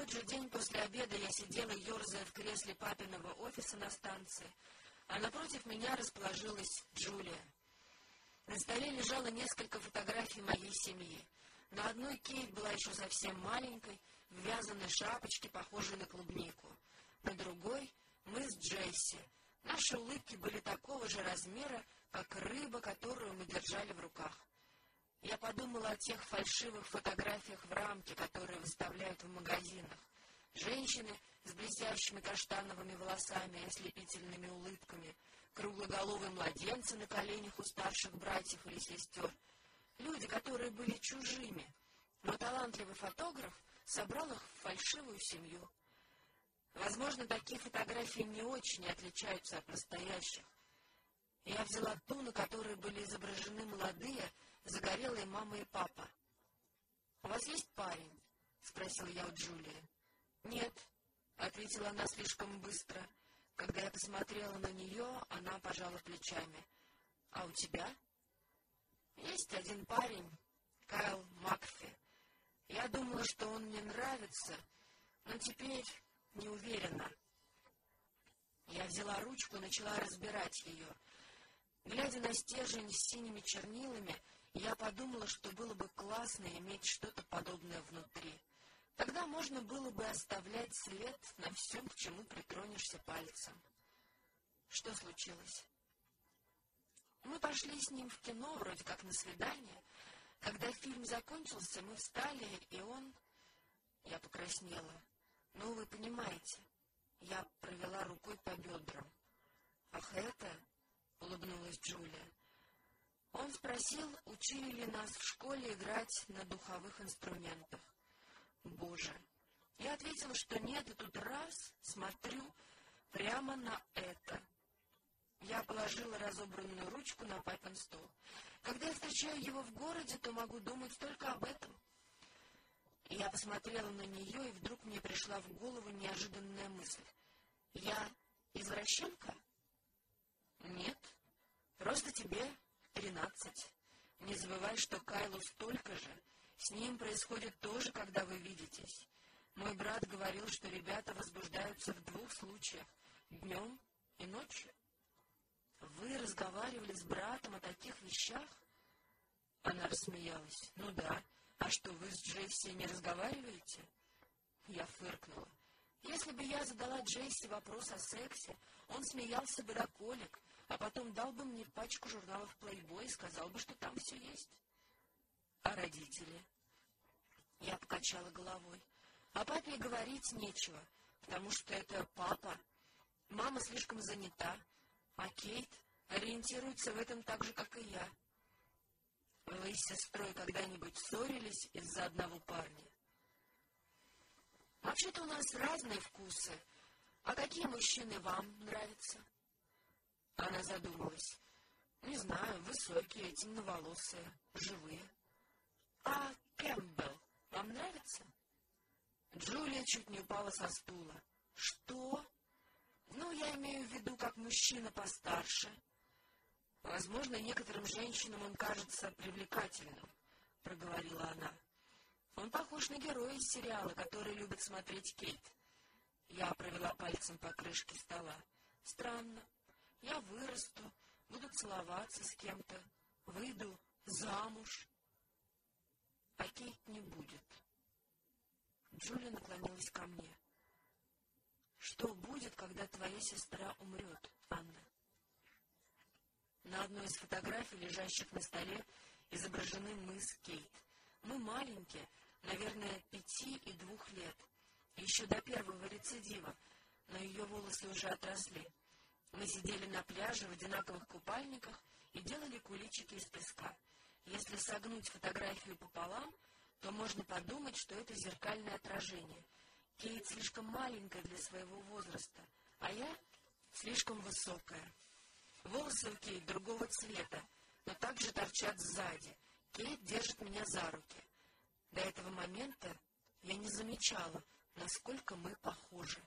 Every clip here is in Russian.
тот же день после обеда я сидела, ерзая в кресле папиного офиса на станции, а напротив меня расположилась Джулия. На столе лежало несколько фотографий моей семьи. На одной Кейт была еще совсем маленькой, в вязаной шапочке, похожей на клубнику. На другой — мы с Джесси. Наши улыбки были такого же размера, как рыба, которую мы держали в руках. Я подумала о тех фальшивых фотографиях в рамке, которые выставляют в магазинах. Женщины с блестящими каштановыми волосами и ослепительными улыбками, круглоголовые младенцы на коленях у старших братьев или сестер, люди, которые были чужими, но талантливый фотограф собрал их в фальшивую семью. Возможно, такие фотографии не очень отличаются от настоящих. Я взяла ту, на которой были изображены молодые, загорелые мама и папа. — У вас есть парень? — спросил я у Джулии. — Нет, — ответила она слишком быстро. Когда я посмотрела на нее, она пожала плечами. — А у тебя? — Есть один парень, Кайл Макфи. Я думала, что он мне нравится, но теперь не уверена. Я взяла ручку и начала разбирать ее. Глядя на стержень с синими чернилами, я подумала, что было бы классно иметь что-то подобное внутри. Тогда можно было бы оставлять след на всем, к чему притронешься пальцем. Что случилось? Мы пошли с ним в кино, вроде как на свидание. Когда фильм закончился, мы встали, и он... Я покраснела. Ну, вы понимаете. Я провела рукой по бедрам. Ах, это... — улыбнулась Джулия. Он спросил, учили ли нас в школе играть на духовых инструментах. Боже! Я ответила, что нет, и тут раз смотрю прямо на это. Я положила разобранную ручку на папин стол. Когда я встречаю его в городе, то могу думать только об этом. Я посмотрела на нее, и вдруг мне пришла в голову неожиданная мысль. Я извращенка? Нет, просто тебе тринадцать. Не забывай, что Кайлу столько же. С ним происходит то же, когда вы видитесь. Мой брат говорил, что ребята возбуждаются в двух случаях — днем и ночью. Вы разговаривали с братом о таких вещах? Она рассмеялась. Ну да. А что, вы с Джесси не разговариваете? Я фыркнула. Если бы я задала Джесси вопрос о сексе, он смеялся бы до колик, а потом дал бы мне пачку журналов Playboy и сказал бы, что там все есть. А родители? Я покачала головой. О папе говорить нечего, потому что это папа. Мама слишком занята, а Кейт ориентируется в этом так же, как и я. Вы с сестрой когда-нибудь ссорились из-за одного парня? Вообще-то у нас разные вкусы. А какие мужчины вам нравятся? Она задумалась. Не знаю, высокие, темноволосые, живые. А Кэмпбелл вам нравится? Джулия чуть не упала со стула. Что? Ну, я имею в виду, как мужчина постарше. Возможно, некоторым женщинам он кажется привлекательным, проговорила она. Он похож на героя из сериала, который любит смотреть Кейт. Я провела пальцем по крышке стола. Странно. Я вырасту, буду целоваться с кем-то, выйду замуж. А Кейт не будет. Джулия наклонилась ко мне. Что будет, когда твоя сестра умрет, Анна? На одной из фотографий, лежащих на столе, изображены мы с Кейт. Мы маленькие, наверное, пяти и двух лет. Еще до первого рецидива, но ее волосы уже отросли. Мы сидели на пляже в одинаковых купальниках и делали куличики из песка. Если согнуть фотографию пополам, то можно подумать, что это зеркальное отражение. Кейт слишком маленькая для своего возраста, а я слишком высокая. Волосы у Кейт другого цвета, но также торчат сзади. Кейт держит меня за руки. До этого момента я не замечала, насколько мы похожи.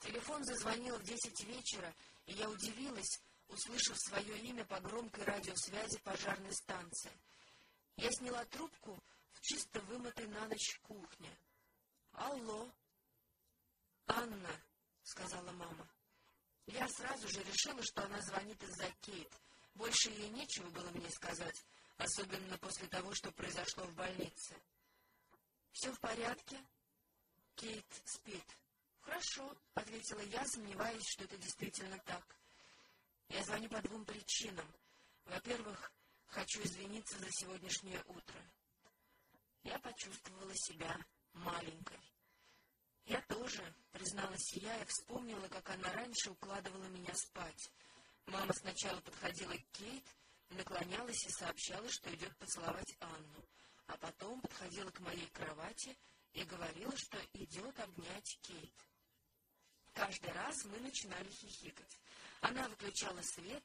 Телефон зазвонил в десять вечера, и я удивилась, услышав свое имя по громкой радиосвязи пожарной станции. Я сняла трубку в чисто вымытой на ночь кухне. Алло. Анна, сказала мама. Я сразу же решила, что она звонит из-за Кейт. Больше ей нечего было мне сказать, особенно после того, что произошло в больнице. Все в порядке? Кейт спит. Хорошо, ответила я, сомневаясь, что это действительно так. Я звоню по двум причинам. Во-первых, хочу извиниться за сегодняшнее утро. Я почувствовала себя маленькой. Я тоже, призналась я и вспомнила, как она раньше укладывала меня спать. Мама сначала подходила к Кейт, наклонялась и сообщала, что идет поцеловать Анну, а потом подходила к моей кровати и говорила, что идет обнять Кейт. Каждый раз мы начинали хихикать. Она выключала свет,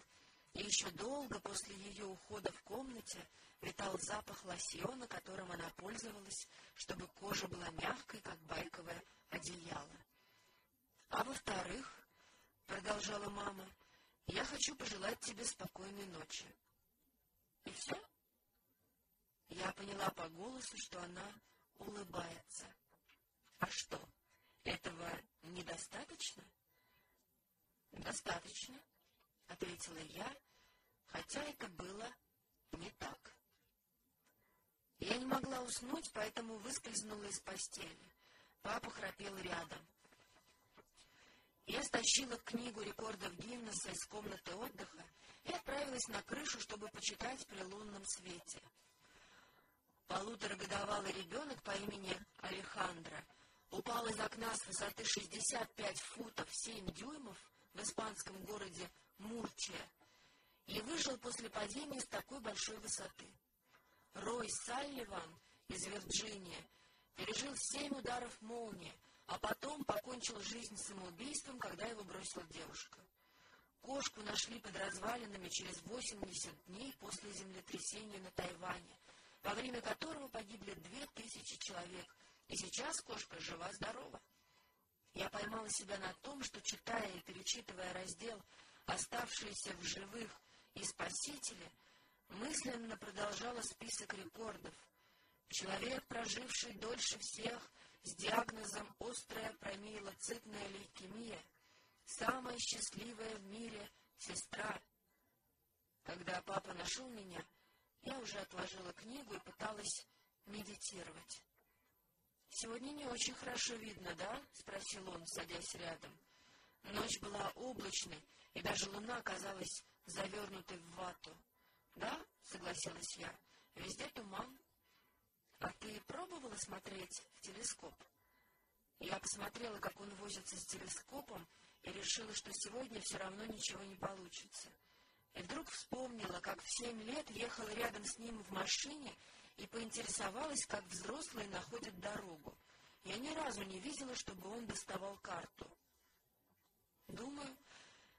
и еще долго после ее ухода в комнате витал запах лосьона, которым она пользовалась, чтобы кожа была мягкой, как байковое одеяло. А во-вторых, продолжала мама, я хочу пожелать тебе спокойной ночи. И все? Я поняла по голосу, что она улыбается. А что, этого недостаточно? Достаточно, ответила я, хотя это было не так. Я не могла уснуть, поэтому выскользнула из постели. Папа храпел рядом. Я стащила книгу рекордов Гиннесса из комнаты отдыха и отправилась на крышу, чтобы почитать при лунном свете. Полуторагодовалый ребенок по имени Алехандро упал из окна с высоты 65 футов 7 дюймов в испанском городе Мурчия и выжил после падения с такой большой высоты. Рой Салливан из Вирджинии пережил семь ударов молнии, а потом покончил жизнь самоубийством, когда его бросила девушка. Кошку нашли под развалинами через 80 дней после землетрясения на Тайване, во время которого погибли две тысячи человек, и сейчас кошка жива-здорова. Я поймала себя на том, что, читая и перечитывая раздел «Оставшиеся в живых и спасители», мысленно продолжала список рекордов. Человек, проживший дольше всех с диагнозом острая промиелоцитная лейкемия, самая счастливая в мире сестра. Когда папа нашел меня, я уже отложила книгу и пыталась медитировать. «Сегодня не очень хорошо видно, да?» — спросил он, садясь рядом. Ночь была облачной, и даже луна оказалась завернутой в вату. «Да?» — согласилась я. «Везде туман». «А ты пробовала смотреть в телескоп?» Я посмотрела, как он возится с телескопом, и решила, что сегодня все равно ничего не получится. И вдруг вспомнила, как в семь лет ехала рядом с ним в машине и поинтересовалась, как взрослые находят дорогу. Я ни разу не видела, чтобы он доставал карту. Думаю,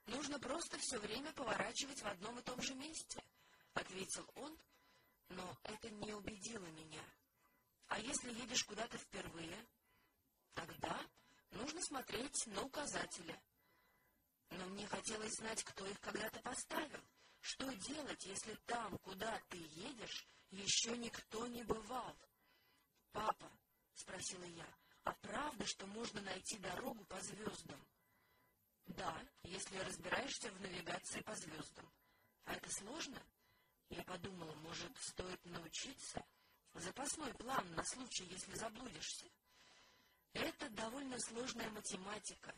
нужно просто все время поворачивать в одном и том же месте, ответил он, но это не убедило меня. А если едешь куда-то впервые, тогда нужно смотреть на указатели. Но мне хотелось знать, кто их когда-то поставил. Что делать, если там, куда ты едешь, еще никто не бывал? — Папа, — спросила я, — а правда, что можно найти дорогу по звездам? — Да, если разбираешься в навигации по звездам. — А это сложно? Я подумала, может, стоит научиться? Запасной план на случай, если заблудишься. Это довольно сложная математика.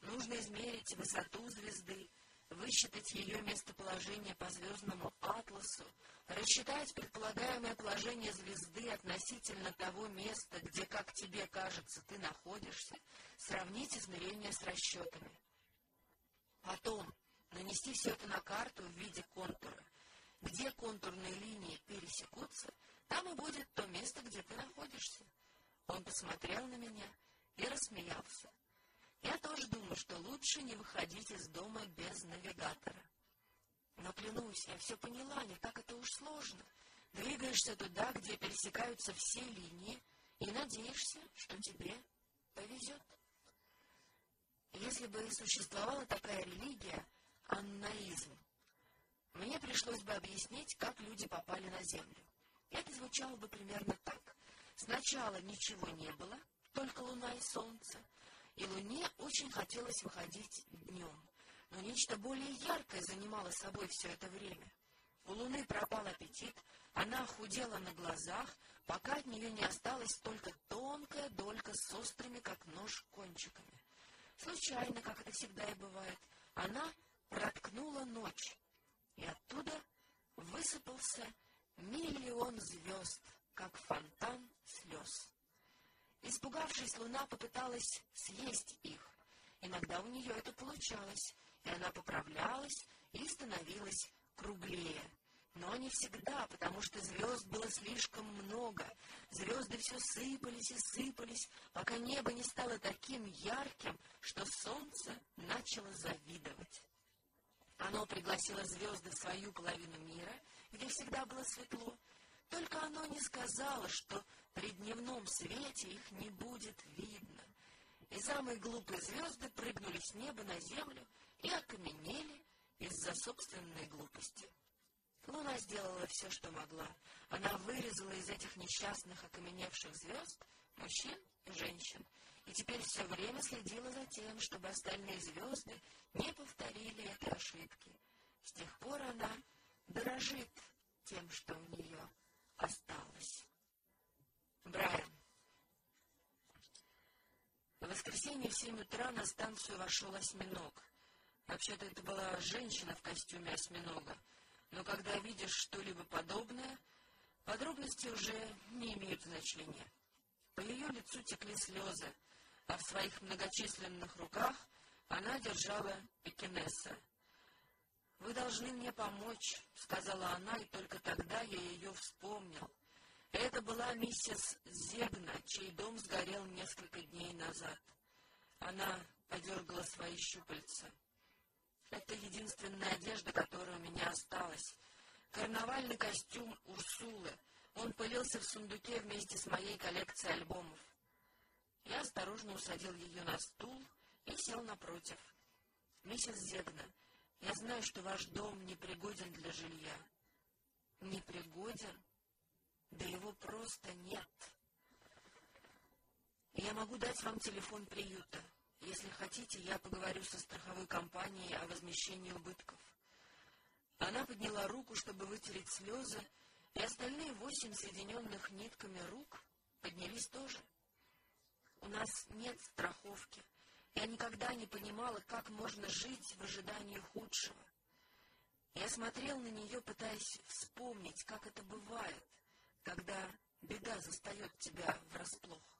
Нужно измерить высоту звезды, высчитать ее местоположение по звездному атласу, рассчитать предполагаемое положение звезды относительно того места, где, как тебе кажется, ты находишься, сравнить измерения с расчетами. Потом нанести все это на карту в виде контура. Где контурные линии пересекутся, там и будет то место, где ты находишься. Он посмотрел на меня и рассмеялся. Я тоже думаю, что лучше не выходить из дома без навигатора. Но клянусь, я все поняла, не так это уж сложно. Двигаешься туда, где пересекаются все линии, и надеешься, что тебе повезет. Если бы существовала такая религия, аннаизм, мне пришлось бы объяснить, как люди попали на Землю. Это звучало бы примерно так. Сначала ничего не было, только луна солнце, и луне очень хотелось выходить днем. Но нечто более яркое занимало собой все это время. У луны пропал аппетит, она худела на глазах, пока от нее не осталась только тонкая долька с острыми, как нож, кончиками. Случайно, как это всегда и бывает, она проткнула ночь, и оттуда высыпался миллион звезд, как фонтан слез. Испугавшись, луна попыталась съесть их. Иногда у нее это получалось, и она поправлялась и становилась круглее. Но не всегда, потому что звезд было слишком много. Звезды все сыпались и сыпались, пока небо не стало таким ярким, что солнце начало завидовать. Оно пригласило звезды в свою половину мира, где всегда было светло, только оно не сказало, что при дневном свете их не будет видно. И самые глупые звезды прыгнули с неба на землю и окаменели из-за собственной глупости. Луна сделала все, что могла. Она вырезала из этих несчастных окаменевших звезд мужчин и женщин, и теперь все время следила за тем, чтобы остальные звезды не повторили этой ошибки. С тех пор она дорожит тем, что у нее осталось. Брайан. В воскресенье в семь утра на станцию вошел осьминог. Вообще-то это была женщина в костюме осьминога, но когда видишь что-либо подобное, подробности уже не имеют значения. По ее лицу текли слезы, а в своих многочисленных руках она держала пекинеса. «Вы должны мне помочь», — сказала она, и только тогда я ее вспомнил. Это была миссис Зегна, чей дом сгорел несколько дней назад. Она подергала свои щупальца. Это единственная одежда, которая у меня осталась. Карнавальный костюм Урсулы. Он пылился в сундуке вместе с моей коллекцией альбомов. Я осторожно усадил ее на стул и сел напротив. «Миссис Зегна, я знаю, что ваш дом непригоден для жилья. Непригоден? Да его просто нет. Я могу дать вам телефон приюта. Если хотите, я поговорю со страховой компанией о возмещении убытков. Она подняла руку, чтобы вытереть слезы, и остальные восемь соединенных нитками рук поднялись тоже. У нас нет страховки. Я никогда не понимала, как можно жить в ожидании худшего. Я смотрел на нее, пытаясь вспомнить, как это бывает, когда беда застает тебя врасплох.